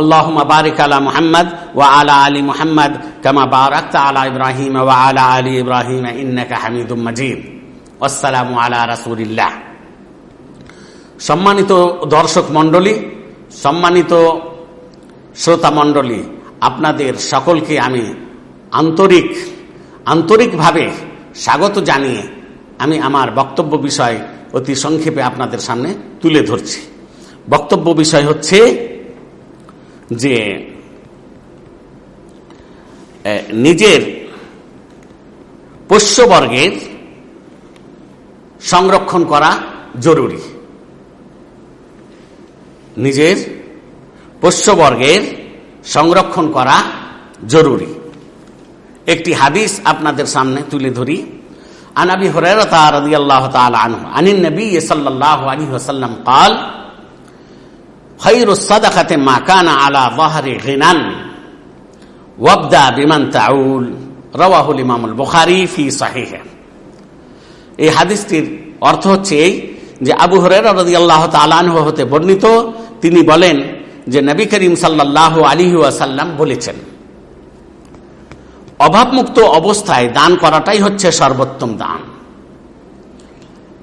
আল্লাহমা বারিক আলা মোহাম্মদ ওয়া আলা আলী মোহাম্মদ কামা বারাক্ত আলা ইব্রাহিম ওয়া আলা আলী ইব্রাহিম ইন্নাকা হামিদুম মজিদ। আসসালামু আলা রাসুলিল্লাহ। সম্মানিত দর্শক মণ্ডলী, সম্মানিত শ্রোতা মণ্ডলী, আপনাদের সকলকে আমি আন্তরিক, আন্তরিকভাবে স্বাগত জানিয়ে আমি আমার বক্তব্য বিষয় অতি সংক্ষেপে আপনাদের সামনে তুলে ধরছি। বক্তব্য বিষয় হচ্ছে যে নিজের পোষ্যবর্গের সংরক্ষণ করা জরুরি নিজের পোষ্যবর্গের সংরক্ষণ করা জরুরি একটি হাদিস আপনাদের সামনে তুলে ধরি আনাবি হরেরতা রাদিয়াল্লাহু তাআলা আনহু আনিন নবী সাল্লাল্লাহু আলাইহি ওয়াসাল্লাম قال খৈরুসাদাখাতে মাকানা আলা বাহারে গিনান। ওয়াবদা বিমান তাউল। রওয়াহুল বুখারি ফি এই হাদিসটির অর্থ যে আবু আল্লাহ হতে বর্ণিত, তিনি বলেন যে নবী করিম সাল্লাহ আলী ওয়াসাল্লাম বলেছেন, অভাবমুক্ত অবস্থায় দান করাটাই হচ্ছে সর্বোত্তম দান।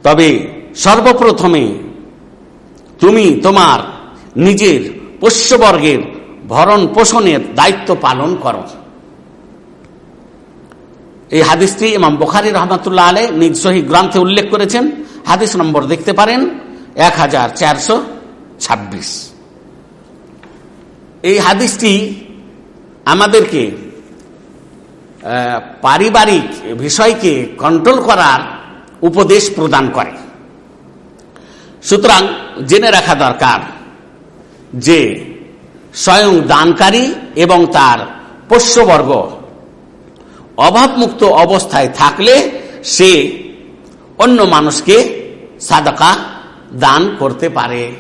তবে সর্বপ্রথমে তুমি তোমার নিজের পোষ্যবর্গের ভরণ পোষণের দায়িত্ব পালন করো। এই হাদিসটি ইমাম বখারি রহমতুল্লাহ আলে নিজ সহি গ্রন্থে উল্লেখ করেছেন। হাদিস নম্বর দেখতে পারেন, এক হাজার চারশো ছাব্বিশ। এই হাদিসটি আমাদেরকে পারিবারিক বিষয়কে কন্ট্রোল করার উপদেশ প্রদান করে। সুতরাং জেনে রাখা দরকার যে স্বয়ং দানকারী এবং তার পোষ্যবর্গ অভাবমুক্ত অবস্থায় থাকলে সে অন্য মানুষকে সাদকা দান করতে পারে।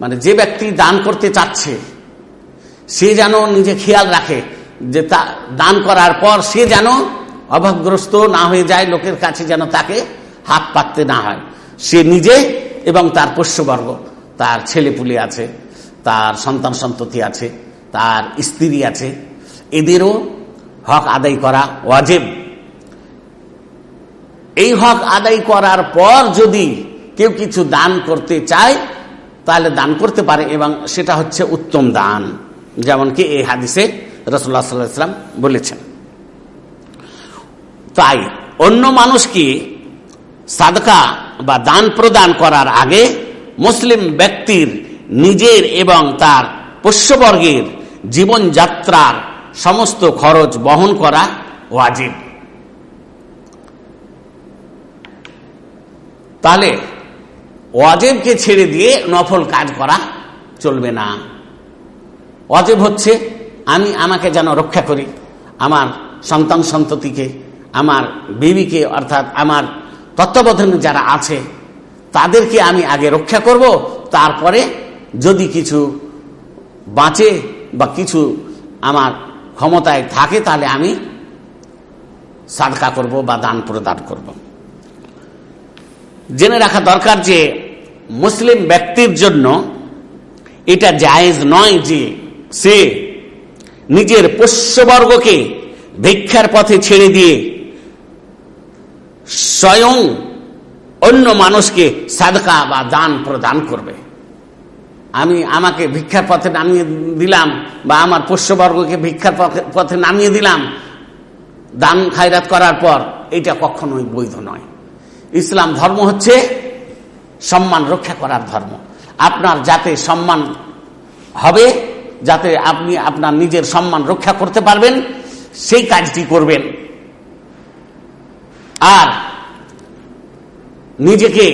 মানে যে ব্যক্তি দান করতে চাচ্ছে, সে যেন নিজে খেয়াল রাখে যে তা দান করার পর সে যেন অভাবগ্রস্ত না হয়ে যায়, লোকের কাছে যেন তাকে হাত পাততে না হয়। সে নিজে এবং তার পোষ্যবর্গ। তার ছেলেপুলি আছে, তার সন্তান সন্ততি আছে, তার স্ত্রী আছে, এদেরও হক আদায় করা ওয়াজেব। এই হক আদায় করার পর যদি কেউ কিছু দান করতে চায়, তাহলে দান করতে পারে এবং সেটা হচ্ছে উত্তম দান, যেমন কি এই হাদিসে রসুল্লাহ সাল্লাম বলেছেন। তাই অন্য মানুষকে সাদকা বা দান প্রদান করার আগে মুসলিম ব্যক্তির নিজের এবং তার পোষ্যবর্গের জীবনযাত্রার সমস্ত খরচ বহন করা ওয়াজিব। তাহলে ওয়াজেবকে ছেড়ে দিয়ে নফল কাজ করা চলবে না। অজেব হচ্ছে, আমি আমাকে যেন রক্ষা করি, আমার সন্তান সন্ততিকে, আমার বিবিকে, অর্থাৎ আমার তত্ত্বাবধানে যারা আছে তাদেরকে আমি আগে রক্ষা করব, তারপরে যদি কিছু বাঁচে বা কিছু আমার ক্ষমতায় থাকে, তাহলে আমি সাদকা করব বা দান প্রদান করব। জেনে রাখা দরকার যে মুসলিম ব্যক্তির জন্য এটা জায়েজ নয় যে সে নিজের পোষ্যবর্গকে ভিক্ষার পথে ছেড়ে দিয়ে স্বয়ং অন্য মানুষকে সাদকা বা দান প্রদান করবে। আমি আমাকে ভিক্ষার পথে নামিয়ে দিলাম বা আমার পোষ্যবর্গকে ভিক্ষার পথে নামিয়ে দিলাম, দান খায়রাত করার পর এটা কখনোই বৈধ নয়। ইসলাম ধর্ম হচ্ছে সম্মান রক্ষা করার ধর্ম। আপনার যাতে সম্মান হবে, যাতে আপনি আপনার নিজের সম্মান রক্ষা করতে পারবেন, সেই কাজটি করবেন। আর নিজেকে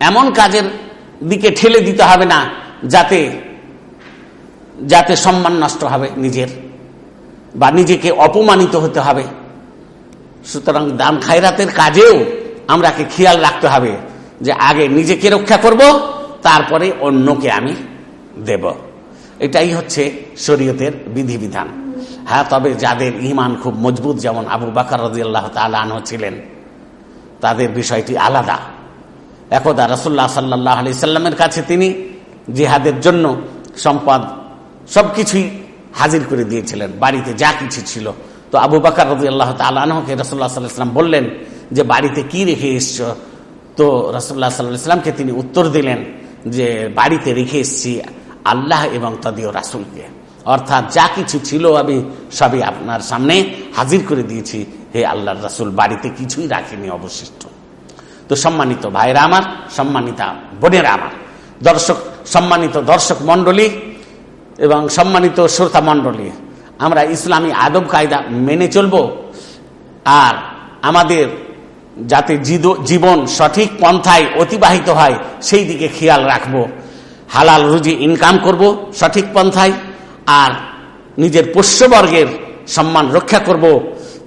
এমন কাজের দিকে ঠেলে দিতে হবে না, যাতে যাতে সম্মান নষ্ট হবে নিজের, বা নিজেকে অপমানিত হতে হবে। সুতরাং দান খায়রাতের কাজেও আমরাকে খেয়াল রাখতে হবে যে আগে নিজেকে রক্ষা করব, তারপরে অন্যকে আমি দেব। এটাই হচ্ছে শরীয়তের বিধিবিধান। হ্যাঁ তবে যাদের ইমান খুব মজবুত, যেমন আবু বাকর রাজি আল্লাহ তালন ছিলেন তাদের বিষয়টি আলাদা। একদা রসুল্লাহ সাল্লাহ আলি সাল্লামের কাছে তিনি জিহাদের জন্য সম্পদ সবকিছুই হাজির করে দিয়েছিলেন। বাড়িতে যা কিছু ছিল। তো আবু বাকর রাজি আল্লাহ তালকে রসুল্লাহ সাল্লাহাম বললেন যে, বাড়িতে কি রেখে এসছ? তো রসুল্লাহ সাল্লাহ ইসলামকে তিনি উত্তর দিলেন যে, বাড়িতে রেখে এসছি আল্লাহ এবং তদীয় রাসুলকে। অর্থাৎ যা কিছু ছিল আমি সবই আপনার সামনে হাজির করে দিয়েছি। হে আল্লাহর রাসুল, বাড়িতে কিছুই রাখিনি অবশিষ্ট। তো সম্মানিত ভাইরা আমার, সম্মানিতা বোনেরা আমার, দর্শক, সম্মানিত দর্শক মণ্ডলী এবং সম্মানিত শ্রোতা মণ্ডলী, আমরা ইসলামী আদব কায়দা মেনে চলব আর আমাদের যাতে জীবন সঠিক পন্থায় অতিবাহিত হয়, সেই দিকে খেয়াল রাখব। হালাল রুজি ইনকাম করব সঠিক পন্থায়। আর নিজের পোষ্যবর্গের সম্মান রক্ষা করব।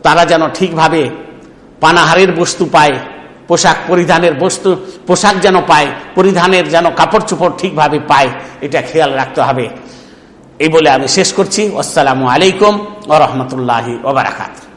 তারা যেন ঠিকভাবে পানাহারের বস্তু পায়, পোশাক পরিধানের বস্তু, পোশাক যেন পায়, পরিধানের যেন কাপড় চোপড় ঠিকভাবে পায়, এটা খেয়াল রাখতে হবে। এই বলে আমি শেষ করছি। আসসালামু আলাইকুম ও রহমতুল্লাহি ওবরাকাত